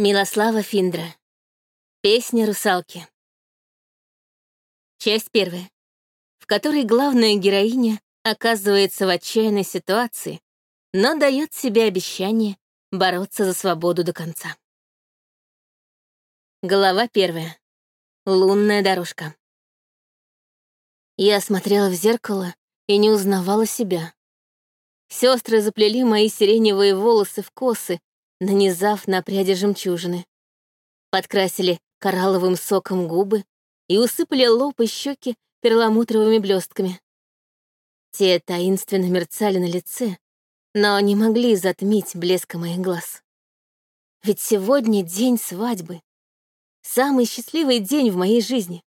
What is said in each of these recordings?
Милослава Финдра. Песня русалки. Часть первая, в которой главная героиня оказывается в отчаянной ситуации, но дает себе обещание бороться за свободу до конца. Глава первая. Лунная дорожка. Я смотрела в зеркало и не узнавала себя. Сестры заплели мои сиреневые волосы в косы, нанизав на пряди жемчужины. Подкрасили коралловым соком губы и усыпали лоб и щеки перламутровыми блестками. Те таинственно мерцали на лице, но не могли затмить блеска моих глаз. Ведь сегодня день свадьбы. Самый счастливый день в моей жизни.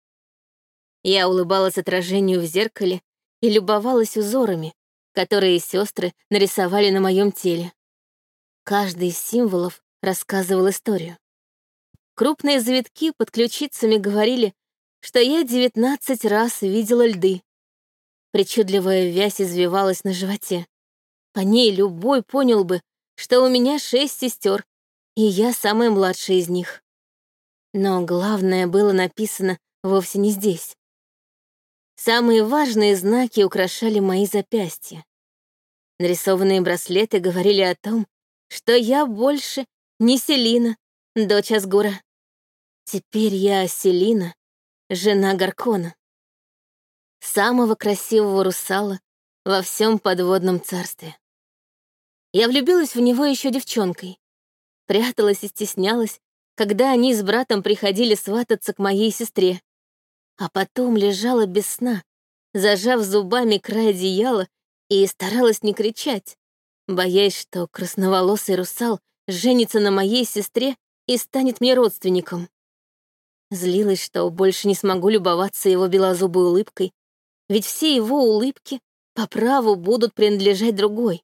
Я улыбалась отражению в зеркале и любовалась узорами, которые сестры нарисовали на моем теле. Каждый из символов рассказывал историю. Крупные завитки под ключицами говорили, что я девятнадцать раз видела льды. Причудливая вязь извивалась на животе. По ней любой понял бы, что у меня шесть сестер, и я самая младшая из них. Но главное было написано вовсе не здесь. Самые важные знаки украшали мои запястья. Нарисованные браслеты говорили о том, что я больше не Селина, дочь Асгура. Теперь я Селина, жена Гаркона. Самого красивого русала во всем подводном царстве. Я влюбилась в него еще девчонкой. Пряталась и стеснялась, когда они с братом приходили свататься к моей сестре. А потом лежала без сна, зажав зубами край одеяла и старалась не кричать, боясь, что красноволосый русал женится на моей сестре и станет мне родственником. Злилась, что больше не смогу любоваться его белозубой улыбкой, ведь все его улыбки по праву будут принадлежать другой.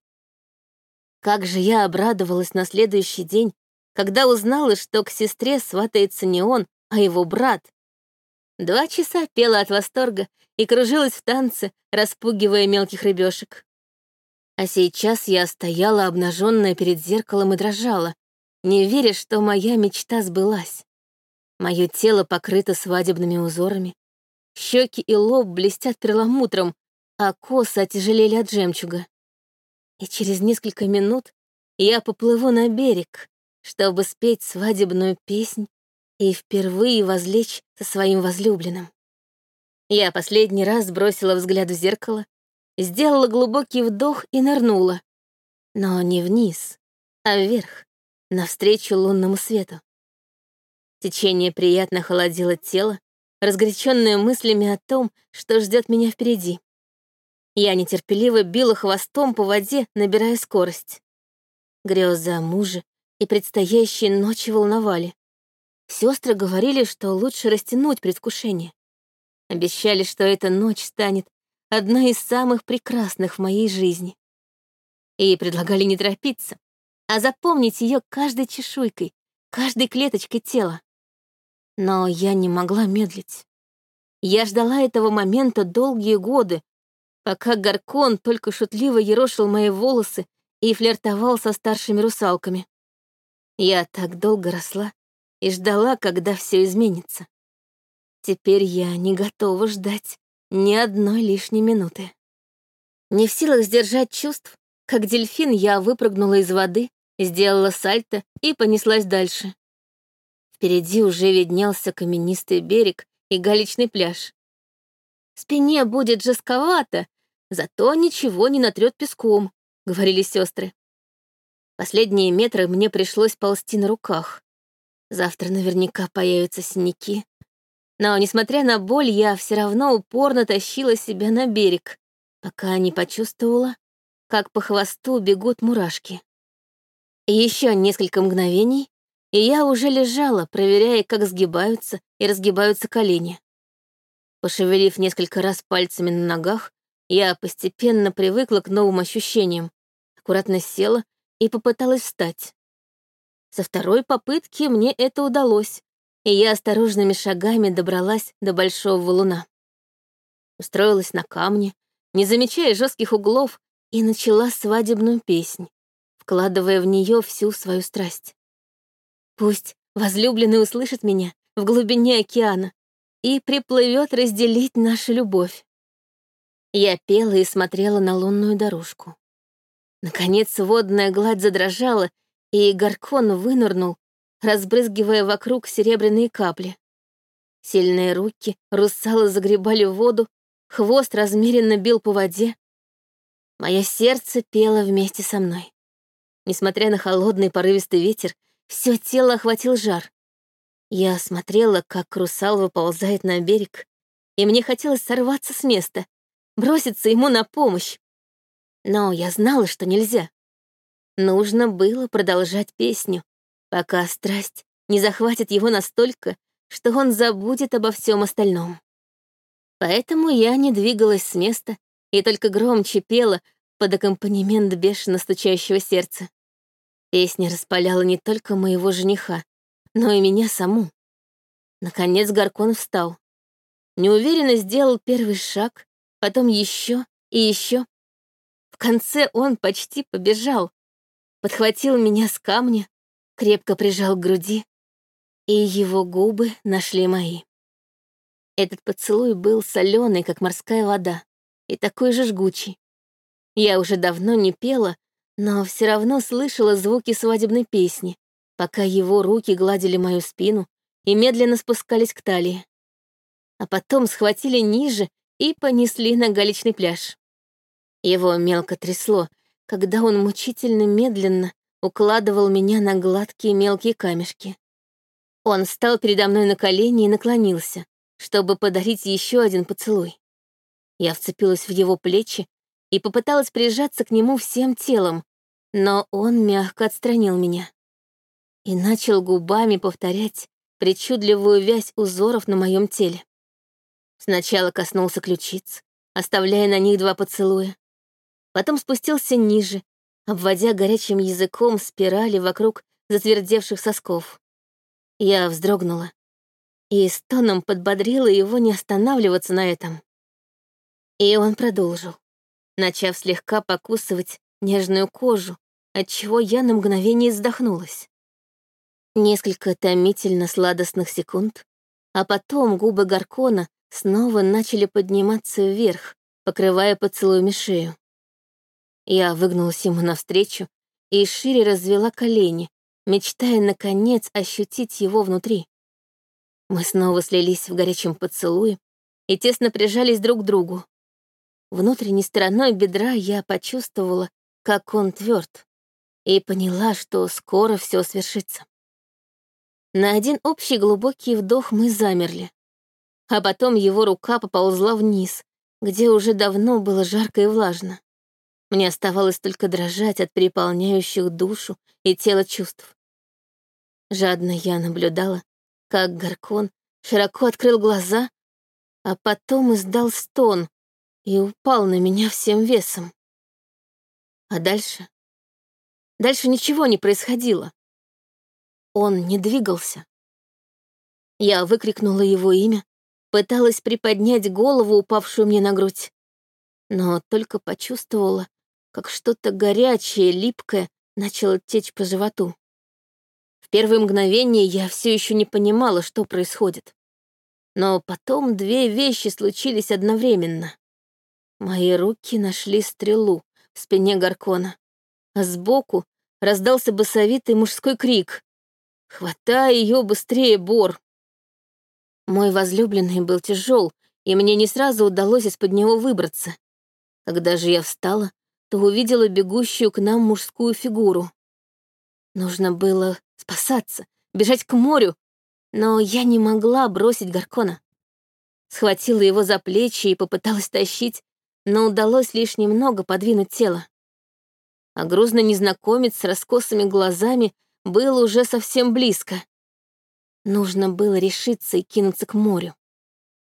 Как же я обрадовалась на следующий день, когда узнала, что к сестре сватается не он, а его брат. Два часа пела от восторга и кружилась в танце, распугивая мелких рыбешек. А сейчас я стояла обнаженная перед зеркалом и дрожала, не веря, что моя мечта сбылась. Мое тело покрыто свадебными узорами, щеки и лоб блестят перламутром, а косы отяжелели от жемчуга. И через несколько минут я поплыву на берег, чтобы спеть свадебную песнь и впервые возлечь со своим возлюбленным. Я последний раз бросила взгляд в зеркало сделала глубокий вдох и нырнула. Но не вниз, а вверх, навстречу лунному свету. Течение приятно холодило тело, разгоряченное мыслями о том, что ждет меня впереди. Я нетерпеливо била хвостом по воде, набирая скорость. Грезы о муже и предстоящие ночи волновали. Сестры говорили, что лучше растянуть предвкушение. Обещали, что эта ночь станет одна из самых прекрасных в моей жизни. И предлагали не торопиться, а запомнить ее каждой чешуйкой, каждой клеточкой тела. Но я не могла медлить. Я ждала этого момента долгие годы, пока Гаркон только шутливо ерошил мои волосы и флиртовал со старшими русалками. Я так долго росла и ждала, когда все изменится. Теперь я не готова ждать ни одной лишней минуты. Не в силах сдержать чувств, как дельфин я выпрыгнула из воды, сделала сальто и понеслась дальше. Впереди уже виднелся каменистый берег и галечный пляж. Спине будет жестковато, зато ничего не натрет песком, говорили сестры. Последние метры мне пришлось ползти на руках. Завтра наверняка появятся синяки, но, несмотря на боль, я все равно упорно тащила себя на берег, пока не почувствовала, как по хвосту бегут мурашки. Еще несколько мгновений, и я уже лежала, проверяя, как сгибаются и разгибаются колени. Пошевелив несколько раз пальцами на ногах, я постепенно привыкла к новым ощущениям, аккуратно села и попыталась встать. Со второй попытки мне это удалось, и я осторожными шагами добралась до большого валуна. Устроилась на камне, не замечая жестких углов, и начала свадебную песнь, вкладывая в нее всю свою страсть. Пусть возлюбленный услышит меня в глубине океана и приплывет разделить нашу любовь. Я пела и смотрела на лунную дорожку. Наконец водная гладь задрожала, и Гаркон вынырнул, разбрызгивая вокруг серебряные капли. Сильные руки русалы загребали в воду, хвост размеренно бил по воде. Мое сердце пело вместе со мной. Несмотря на холодный порывистый ветер, все тело охватил жар. Я смотрела, как русал выползает на берег, и мне хотелось сорваться с места, броситься ему на помощь. Но я знала, что нельзя. Нужно было продолжать песню, пока страсть не захватит его настолько, что он забудет обо всем остальном. Поэтому я не двигалась с места и только громче пела под аккомпанемент бешено стучащего сердца. Песня распаляла не только моего жениха, но и меня саму. Наконец Гаркон встал. Неуверенно сделал первый шаг, потом еще и еще. В конце он почти побежал, подхватил меня с камня, крепко прижал к груди, и его губы нашли мои. Этот поцелуй был соленый, как морская вода, и такой же жгучий. Я уже давно не пела, но все равно слышала звуки свадебной песни, пока его руки гладили мою спину и медленно спускались к талии. А потом схватили ниже и понесли на галечный пляж. Его мелко трясло, когда он мучительно медленно укладывал меня на гладкие мелкие камешки. Он встал передо мной на колени и наклонился, чтобы подарить еще один поцелуй. Я вцепилась в его плечи и попыталась прижаться к нему всем телом, но он мягко отстранил меня и начал губами повторять причудливую вязь узоров на моем теле. Сначала коснулся ключиц, оставляя на них два поцелуя. Потом спустился ниже, обводя горячим языком спирали вокруг затвердевших сосков. Я вздрогнула и стоном подбодрила его не останавливаться на этом. И он продолжил, начав слегка покусывать нежную кожу, отчего я на мгновение вздохнулась. Несколько томительно сладостных секунд, а потом губы Гаркона снова начали подниматься вверх, покрывая поцелуями шею. Я выгнулась ему навстречу и шире развела колени, мечтая, наконец, ощутить его внутри. Мы снова слились в горячем поцелуе и тесно прижались друг к другу. Внутренней стороной бедра я почувствовала, как он тверд, и поняла, что скоро все свершится. На один общий глубокий вдох мы замерли, а потом его рука поползла вниз, где уже давно было жарко и влажно. Мне оставалось только дрожать от переполняющих душу и тело чувств. Жадно я наблюдала, как Гаркон широко открыл глаза, а потом издал стон и упал на меня всем весом. А дальше? Дальше ничего не происходило. Он не двигался. Я выкрикнула его имя, пыталась приподнять голову, упавшую мне на грудь, но только почувствовала, как что-то горячее, липкое начало течь по животу. В первые мгновения я все еще не понимала, что происходит. Но потом две вещи случились одновременно. Мои руки нашли стрелу в спине Гаркона, а сбоку раздался басовитый мужской крик. «Хватай ее быстрее, Бор!» Мой возлюбленный был тяжел, и мне не сразу удалось из-под него выбраться. Когда же я встала, то увидела бегущую к нам мужскую фигуру. Нужно было спасаться, бежать к морю, но я не могла бросить Гаркона. Схватила его за плечи и попыталась тащить, но удалось лишь немного подвинуть тело. А грузный незнакомец с раскосыми глазами был уже совсем близко. Нужно было решиться и кинуться к морю.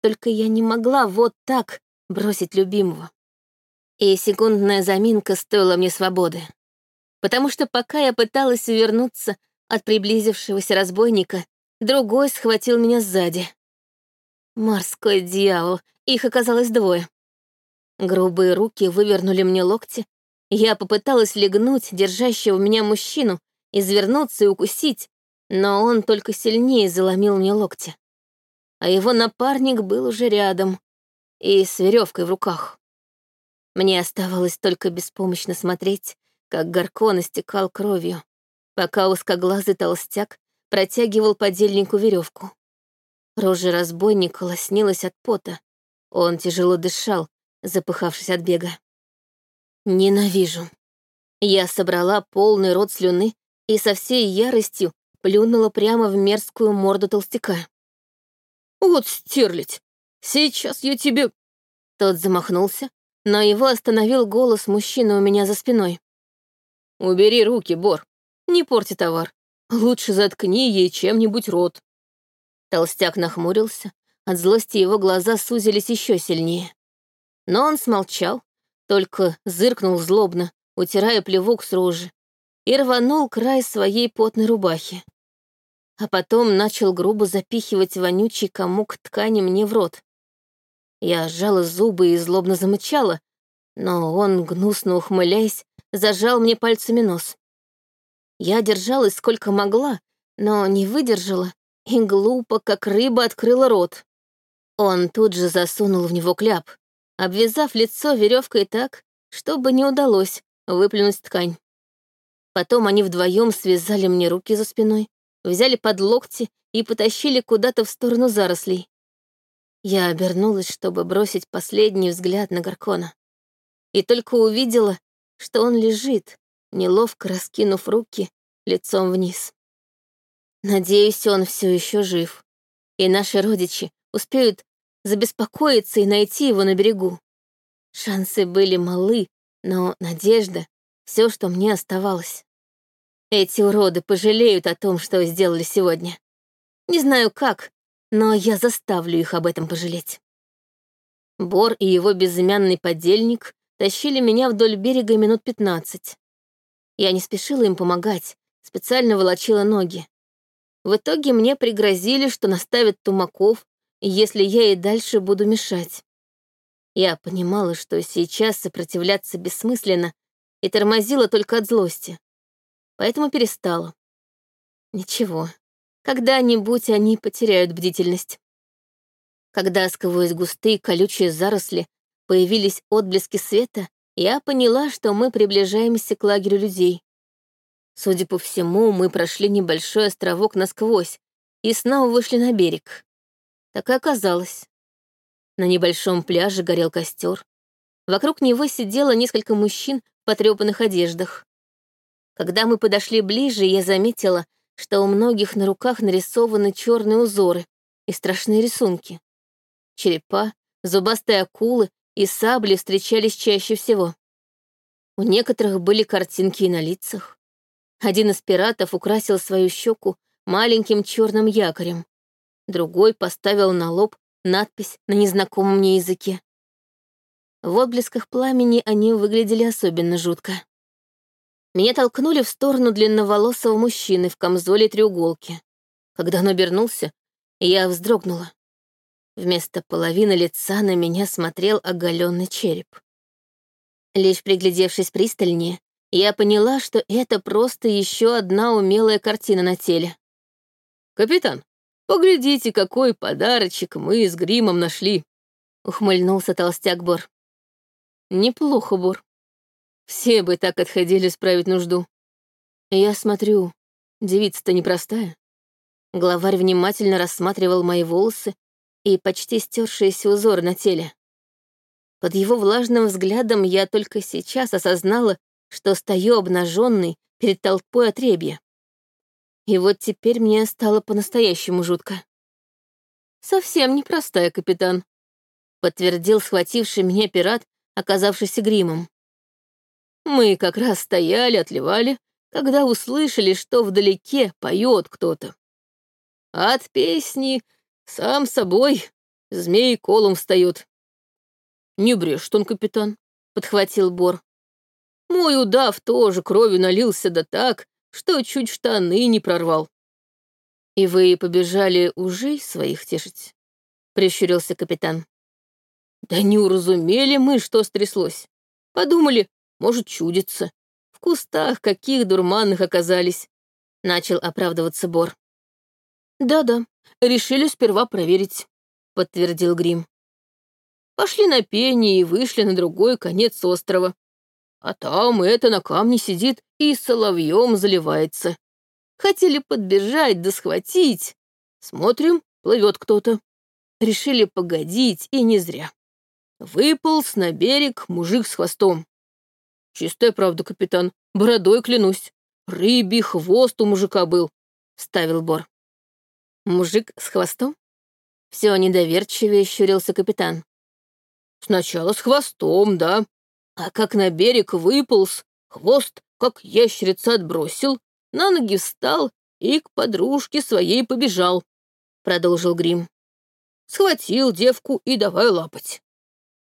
Только я не могла вот так бросить любимого. И секундная заминка стоила мне свободы. Потому что пока я пыталась увернуться от приблизившегося разбойника, другой схватил меня сзади. Морской дьявол, их оказалось двое. Грубые руки вывернули мне локти. Я попыталась легнуть держащего меня мужчину, извернуться и укусить, но он только сильнее заломил мне локти. А его напарник был уже рядом и с веревкой в руках. Мне оставалось только беспомощно смотреть, как Гаркон истекал кровью, пока узкоглазый толстяк протягивал подельнику веревку. Рожа разбойника лоснилась от пота. Он тяжело дышал, запыхавшись от бега. Ненавижу. Я собрала полный рот слюны и со всей яростью плюнула прямо в мерзкую морду толстяка. «Вот стерлить! Сейчас я тебе...» Тот замахнулся, но его остановил голос мужчины у меня за спиной. «Убери руки, Бор, не порти товар. Лучше заткни ей чем-нибудь рот». Толстяк нахмурился, от злости его глаза сузились еще сильнее. Но он смолчал, только зыркнул злобно, утирая плевок с рожи, и рванул край своей потной рубахи. А потом начал грубо запихивать вонючий комок ткани мне в рот. Я сжала зубы и злобно замычала, но он, гнусно ухмыляясь, зажал мне пальцами нос. Я держалась сколько могла, но не выдержала и глупо, как рыба, открыла рот. Он тут же засунул в него кляп, обвязав лицо веревкой так, чтобы не удалось выплюнуть ткань. Потом они вдвоем связали мне руки за спиной, взяли под локти и потащили куда-то в сторону зарослей. Я обернулась, чтобы бросить последний взгляд на Гаркона. И только увидела, что он лежит, неловко раскинув руки, лицом вниз. Надеюсь, он все еще жив, и наши родичи успеют забеспокоиться и найти его на берегу. Шансы были малы, но надежда — все, что мне оставалось. Эти уроды пожалеют о том, что сделали сегодня. Не знаю как, но я заставлю их об этом пожалеть. Бор и его безымянный подельник тащили меня вдоль берега минут пятнадцать. Я не спешила им помогать, специально волочила ноги. В итоге мне пригрозили, что наставят тумаков, если я и дальше буду мешать. Я понимала, что сейчас сопротивляться бессмысленно и тормозила только от злости. Поэтому перестала. Ничего, когда-нибудь они потеряют бдительность. Когда сквозь густые колючие заросли появились отблески света, я поняла, что мы приближаемся к лагерю людей. Судя по всему, мы прошли небольшой островок насквозь и снова вышли на берег. Так и оказалось. На небольшом пляже горел костер. Вокруг него сидело несколько мужчин в потрепанных одеждах. Когда мы подошли ближе, я заметила, что у многих на руках нарисованы черные узоры и страшные рисунки. Черепа, зубастые акулы и сабли встречались чаще всего. У некоторых были картинки и на лицах. Один из пиратов украсил свою щеку маленьким черным якорем. Другой поставил на лоб надпись на незнакомом мне языке. В отблесках пламени они выглядели особенно жутко. Меня толкнули в сторону длинноволосого мужчины в камзоле треуголки. Когда он обернулся, я вздрогнула. Вместо половины лица на меня смотрел оголенный череп. Лишь приглядевшись пристальнее, я поняла, что это просто еще одна умелая картина на теле. «Капитан, поглядите, какой подарочек мы с гримом нашли!» — ухмыльнулся толстяк Бор. «Неплохо, Бор. Все бы так отходили справить нужду. Я смотрю, девица-то непростая». Главарь внимательно рассматривал мои волосы и почти стершиеся узоры на теле. Под его влажным взглядом я только сейчас осознала, что стою обнаженный перед толпой отребья. И вот теперь мне стало по-настоящему жутко. «Совсем непростая, капитан», — подтвердил схвативший меня пират, оказавшийся гримом. «Мы как раз стояли, отливали, когда услышали, что вдалеке поет кто-то. От песни сам собой змей колом встает. «Не брешь, он капитан», — подхватил Бор. Мой удав тоже кровью налился да так, что чуть штаны не прорвал. «И вы побежали ужей своих тешить?» — прищурился капитан. «Да не уразумели мы, что стряслось. Подумали, может, чудится. В кустах каких дурманных оказались», — начал оправдываться Бор. Да-да, решили сперва проверить, подтвердил Грим. Пошли на пение и вышли на другой конец острова. А там это на камне сидит и соловьем заливается. Хотели подбежать да схватить. Смотрим, плывет кто-то. Решили погодить, и не зря. Выполз на берег мужик с хвостом. Чистая правда, капитан, бородой клянусь. Рыбий хвост у мужика был, — ставил Бор. Мужик с хвостом? Все недоверчивее щурился капитан. Сначала с хвостом, да. А как на берег выполз, хвост, как ящерица отбросил, на ноги встал и к подружке своей побежал, — продолжил Грим. Схватил девку и давай лапать.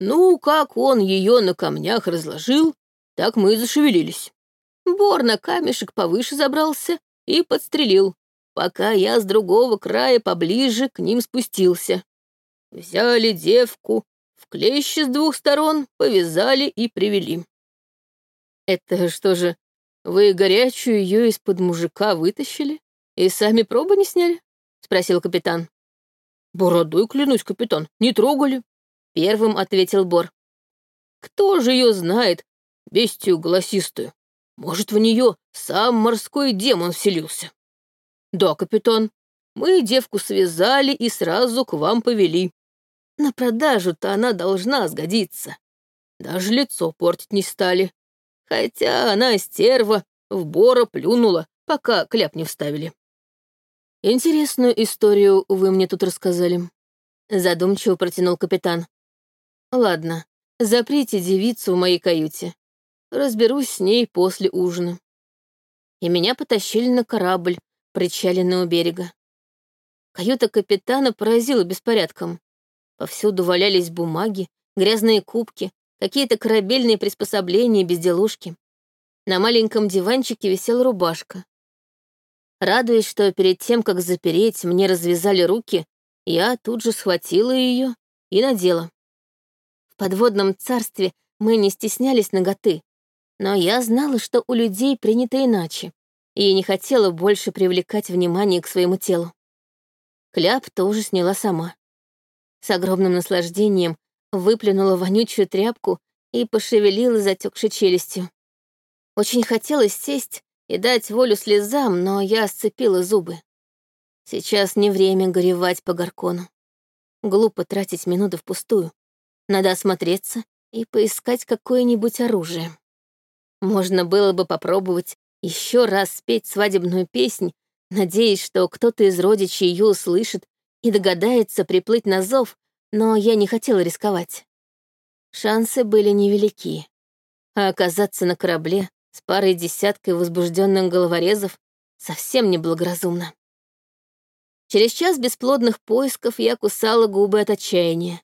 Ну, как он ее на камнях разложил, так мы и зашевелились. Бор на камешек повыше забрался и подстрелил, пока я с другого края поближе к ним спустился. Взяли девку, в клещи с двух сторон повязали и привели. Это что же, вы горячую ее из-под мужика вытащили и сами пробы не сняли? Спросил капитан. Бородой, клянусь, капитан, не трогали. Первым ответил Бор. Кто же ее знает, бестию голосистую? Может, в нее сам морской демон вселился? Да, капитан, мы девку связали и сразу к вам повели. На продажу-то она должна сгодиться. Даже лицо портить не стали. Хотя она стерва, в бора плюнула, пока кляп не вставили. Интересную историю вы мне тут рассказали. Задумчиво протянул капитан. Ладно, заприте девицу в моей каюте. Разберусь с ней после ужина. И меня потащили на корабль, причаленный у берега. Каюта капитана поразила беспорядком. Повсюду валялись бумаги, грязные кубки, какие-то корабельные приспособления, безделушки. На маленьком диванчике висела рубашка. Радуясь, что перед тем, как запереть, мне развязали руки, я тут же схватила ее и надела. В подводном царстве мы не стеснялись ноготы, но я знала, что у людей принято иначе, и не хотела больше привлекать внимание к своему телу. Кляп тоже сняла сама с огромным наслаждением выплюнула вонючую тряпку и пошевелила затекшей челюстью. Очень хотелось сесть и дать волю слезам, но я сцепила зубы. Сейчас не время горевать по Гаркону. Глупо тратить минуты впустую. Надо осмотреться и поискать какое-нибудь оружие. Можно было бы попробовать еще раз спеть свадебную песнь, надеясь, что кто-то из родичей ее услышит и догадается приплыть на зов, но я не хотела рисковать. Шансы были невелики, а оказаться на корабле с парой десяткой возбужденных головорезов совсем неблагоразумно. Через час бесплодных поисков я кусала губы от отчаяния.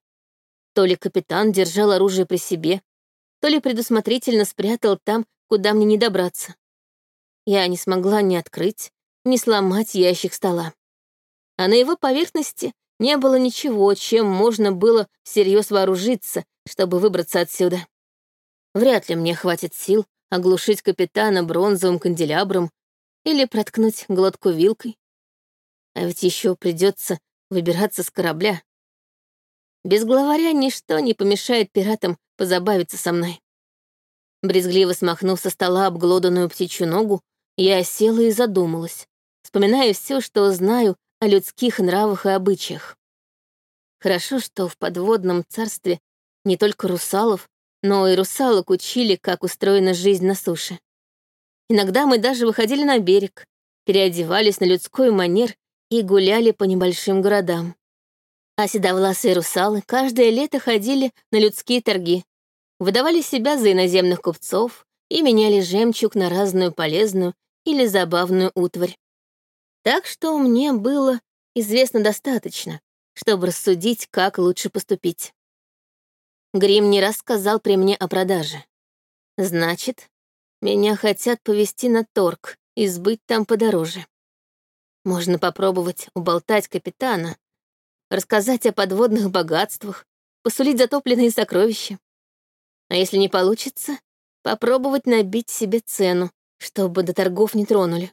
То ли капитан держал оружие при себе, то ли предусмотрительно спрятал там, куда мне не добраться. Я не смогла ни открыть, ни сломать ящик стола а на его поверхности не было ничего, чем можно было всерьез вооружиться, чтобы выбраться отсюда. Вряд ли мне хватит сил оглушить капитана бронзовым канделябром или проткнуть глотку вилкой. А ведь еще придется выбираться с корабля. Без главаря ничто не помешает пиратам позабавиться со мной. Брезгливо смахнув со стола обглоданную птичью ногу, я села и задумалась, вспоминая все, что знаю о людских нравах и обычаях. Хорошо, что в подводном царстве не только русалов, но и русалок учили, как устроена жизнь на суше. Иногда мы даже выходили на берег, переодевались на людской манер и гуляли по небольшим городам. А седовласые русалы каждое лето ходили на людские торги, выдавали себя за иноземных купцов и меняли жемчуг на разную полезную или забавную утварь. Так что мне было известно достаточно, чтобы рассудить, как лучше поступить. Грим не раз сказал при мне о продаже. Значит, меня хотят повести на торг и сбыть там подороже. Можно попробовать уболтать капитана, рассказать о подводных богатствах, посулить затопленные сокровища. А если не получится, попробовать набить себе цену, чтобы до торгов не тронули.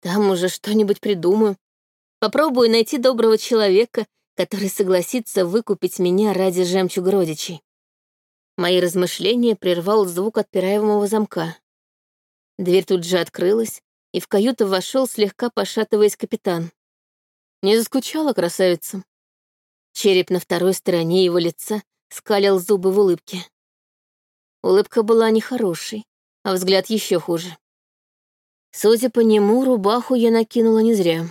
Там уже что-нибудь придумаю. Попробую найти доброго человека, который согласится выкупить меня ради жемчуга родичей. Мои размышления прервал звук отпираемого замка. Дверь тут же открылась, и в каюту вошел, слегка пошатываясь капитан. Не заскучала красавица. Череп на второй стороне его лица скалил зубы в улыбке. Улыбка была нехорошей, а взгляд еще хуже. Судя по нему, рубаху я накинула не зря.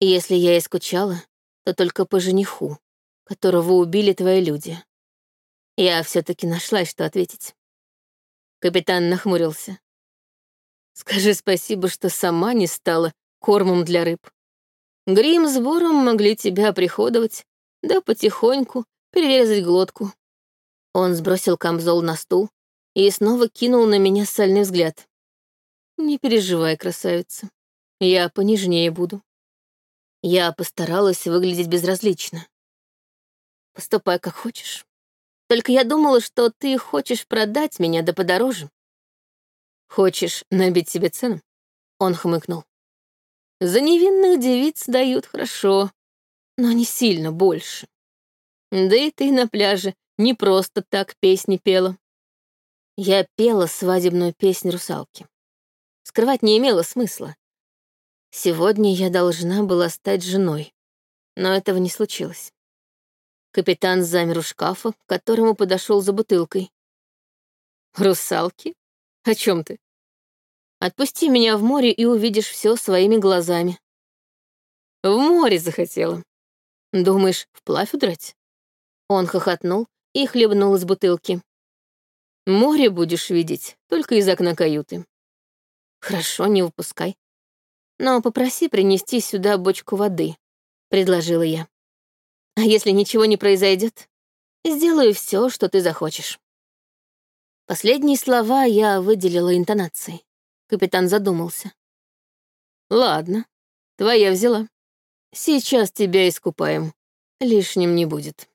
И если я и скучала, то только по жениху, которого убили твои люди. Я все таки нашла, что ответить. Капитан нахмурился. Скажи спасибо, что сама не стала кормом для рыб. Грим с Бором могли тебя приходовать, да потихоньку перерезать глотку. Он сбросил камзол на стул и снова кинул на меня сальный взгляд. Не переживай, красавица, я понежнее буду. Я постаралась выглядеть безразлично. Поступай как хочешь. Только я думала, что ты хочешь продать меня да подороже. Хочешь набить себе цену? Он хмыкнул. За невинных девиц дают хорошо, но не сильно больше. Да и ты на пляже не просто так песни пела. Я пела свадебную песнь русалки. Скрывать не имело смысла. Сегодня я должна была стать женой, но этого не случилось. Капитан замер у шкафа, к которому подошел за бутылкой. «Русалки? О чем ты?» «Отпусти меня в море и увидишь все своими глазами». «В море захотела. Думаешь, вплавь удрать?» Он хохотнул и хлебнул из бутылки. «Море будешь видеть только из окна каюты». «Хорошо, не выпускай но попроси принести сюда бочку воды», — предложила я. «А если ничего не произойдет, сделаю все, что ты захочешь». Последние слова я выделила интонацией. Капитан задумался. «Ладно, твоя взяла. Сейчас тебя искупаем. Лишним не будет».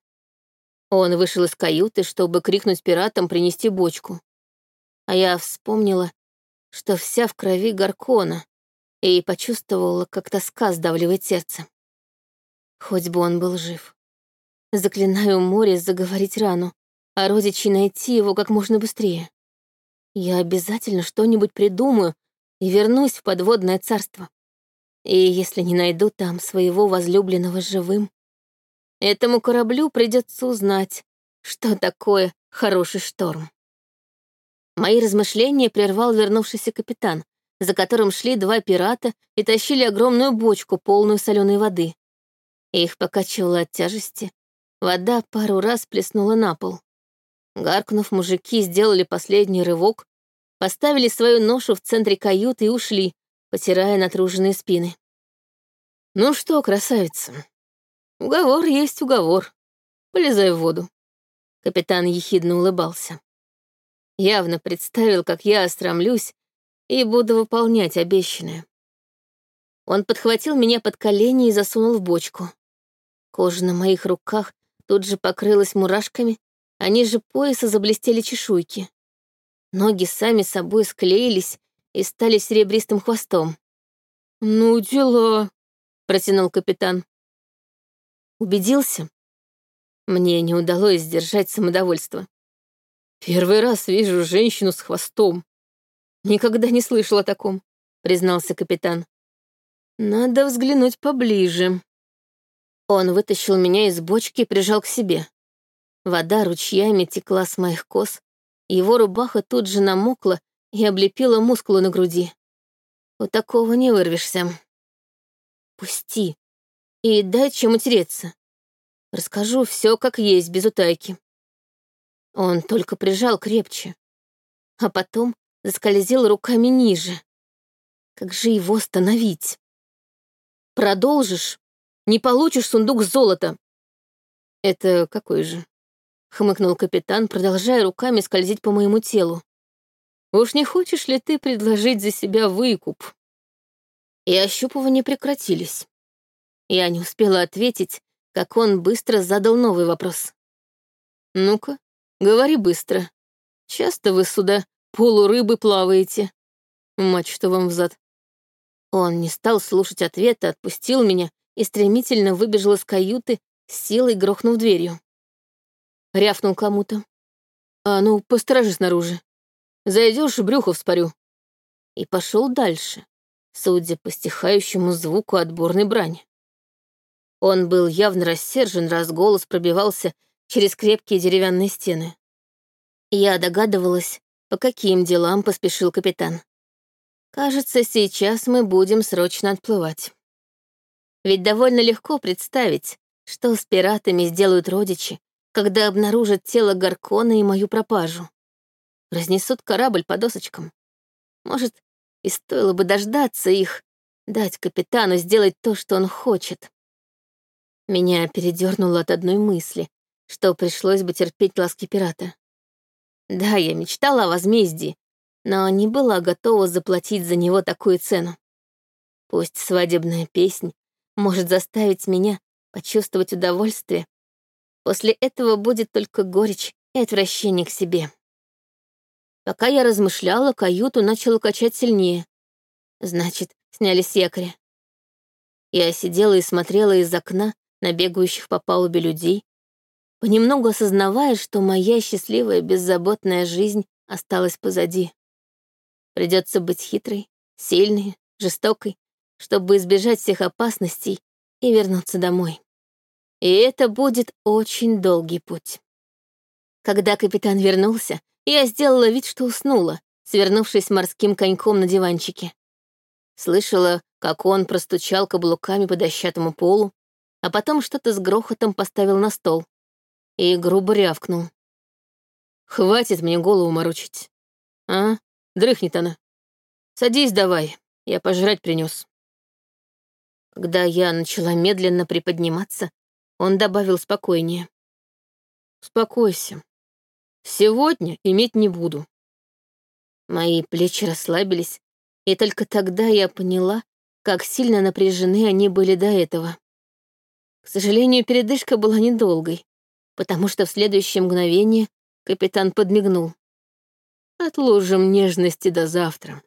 Он вышел из каюты, чтобы крикнуть пиратам принести бочку. А я вспомнила, что вся в крови Гаркона, и почувствовала, как тоска сдавливает сердце. Хоть бы он был жив. Заклинаю море заговорить рану, а родичей найти его как можно быстрее. Я обязательно что-нибудь придумаю и вернусь в подводное царство. И если не найду там своего возлюбленного живым, этому кораблю придется узнать, что такое хороший шторм. Мои размышления прервал вернувшийся капитан, за которым шли два пирата и тащили огромную бочку, полную соленой воды. Их покачивало от тяжести. Вода пару раз плеснула на пол. Гаркнув, мужики сделали последний рывок, поставили свою ношу в центре каюты и ушли, потирая натруженные спины. «Ну что, красавица, уговор есть уговор. Полезай в воду». Капитан ехидно улыбался. Явно представил, как я остромлюсь и буду выполнять обещанное. Он подхватил меня под колени и засунул в бочку. Кожа на моих руках тут же покрылась мурашками, а ниже пояса заблестели чешуйки. Ноги сами собой склеились и стали серебристым хвостом. «Ну, дела», — протянул капитан. Убедился? Мне не удалось сдержать самодовольство. Первый раз вижу женщину с хвостом. «Никогда не слышал о таком», — признался капитан. «Надо взглянуть поближе». Он вытащил меня из бочки и прижал к себе. Вода ручьями текла с моих кос, его рубаха тут же намокла и облепила мускулы на груди. У такого не вырвешься. Пусти. И дай чем утереться. Расскажу все как есть, без утайки. Он только прижал крепче. А потом заскользил руками ниже. Как же его остановить? Продолжишь, не получишь сундук золота. Это какой же? Хмыкнул капитан, продолжая руками скользить по моему телу. Уж не хочешь ли ты предложить за себя выкуп? И ощупывания прекратились. Я не успела ответить, как он быстро задал новый вопрос. «Ну-ка, говори быстро. Часто вы сюда полурыбы плаваете. Мать, что вам взад. Он не стал слушать ответа, отпустил меня и стремительно выбежал из каюты, с силой грохнув дверью. Рявкнул кому-то. «А ну, посторожи снаружи. Зайдешь, брюхо вспорю». И пошел дальше, судя по стихающему звуку отборной брани. Он был явно рассержен, раз голос пробивался через крепкие деревянные стены. Я догадывалась, по каким делам поспешил капитан. Кажется, сейчас мы будем срочно отплывать. Ведь довольно легко представить, что с пиратами сделают родичи, когда обнаружат тело Гаркона и мою пропажу. Разнесут корабль по досочкам. Может, и стоило бы дождаться их, дать капитану сделать то, что он хочет. Меня передернуло от одной мысли, что пришлось бы терпеть ласки пирата. Да, я мечтала о возмездии, но не была готова заплатить за него такую цену. Пусть свадебная песнь может заставить меня почувствовать удовольствие, после этого будет только горечь и отвращение к себе. Пока я размышляла, каюту начала качать сильнее. Значит, сняли с якоря. Я сидела и смотрела из окна на бегающих по палубе людей, понемногу осознавая, что моя счастливая беззаботная жизнь осталась позади. Придется быть хитрой, сильной, жестокой, чтобы избежать всех опасностей и вернуться домой. И это будет очень долгий путь. Когда капитан вернулся, я сделала вид, что уснула, свернувшись морским коньком на диванчике. Слышала, как он простучал каблуками по дощатому полу, а потом что-то с грохотом поставил на стол и грубо рявкнул. «Хватит мне голову морочить. А? Дрыхнет она. Садись давай, я пожрать принес. Когда я начала медленно приподниматься, он добавил спокойнее. «Успокойся. Сегодня иметь не буду». Мои плечи расслабились, и только тогда я поняла, как сильно напряжены они были до этого. К сожалению, передышка была недолгой, потому что в следующее мгновение капитан подмигнул. «Отложим нежности до завтра».